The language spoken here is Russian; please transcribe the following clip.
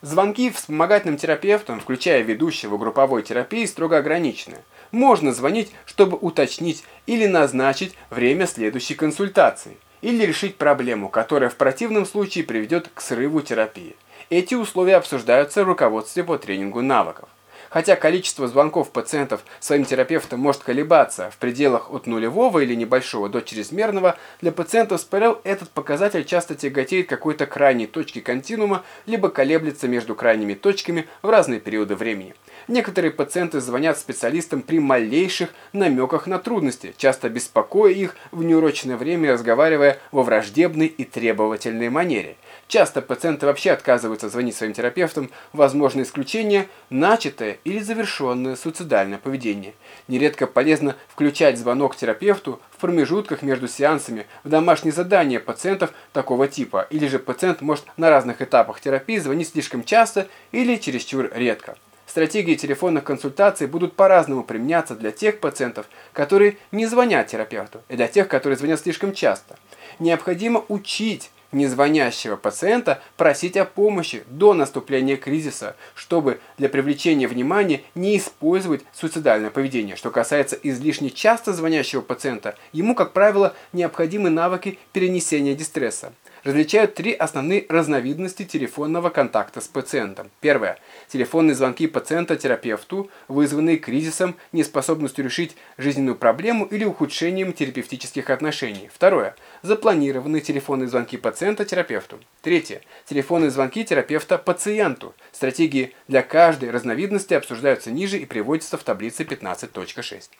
Звонки вспомогательным терапевтам, включая ведущего групповой терапии, строго ограничены. Можно звонить, чтобы уточнить или назначить время следующей консультации, или решить проблему, которая в противном случае приведет к срыву терапии. Эти условия обсуждаются в руководстве по тренингу навыков. Хотя количество звонков пациентов своим терапевтам может колебаться в пределах от нулевого или небольшого до чрезмерного, для пациентов с ПРЛ этот показатель часто тяготеет какой-то крайней точки континуума, либо колеблется между крайними точками в разные периоды времени. Некоторые пациенты звонят специалистам при малейших намеках на трудности, часто беспокоя их в неурочное время, разговаривая во враждебной и требовательной манере. Часто пациенты вообще отказываются звонить своим терапевтам, возможно исключение – начатое или завершенное суицидальное поведение. Нередко полезно включать звонок терапевту в промежутках между сеансами в домашние задания пациентов такого типа, или же пациент может на разных этапах терапии звонить слишком часто или чересчур редко. Стратегии телефонных консультаций будут по-разному применяться для тех пациентов, которые не звонят терапевту, и для тех, которые звонят слишком часто. Необходимо учить незвонящего пациента просить о помощи до наступления кризиса, чтобы для привлечения внимания не использовать суицидальное поведение. Что касается излишне часто звонящего пациента, ему, как правило, необходимы навыки перенесения дистресса различают три основные разновидности телефонного контакта с пациентом. Первое. Телефонные звонки пациента терапевту, вызванные кризисом, неспособностью решить жизненную проблему или ухудшением терапевтических отношений. Второе. Запланированные телефонные звонки пациента терапевту. Третье. Телефонные звонки терапевта пациенту. Стратегии для каждой разновидности обсуждаются ниже и приводятся в таблице 15.6.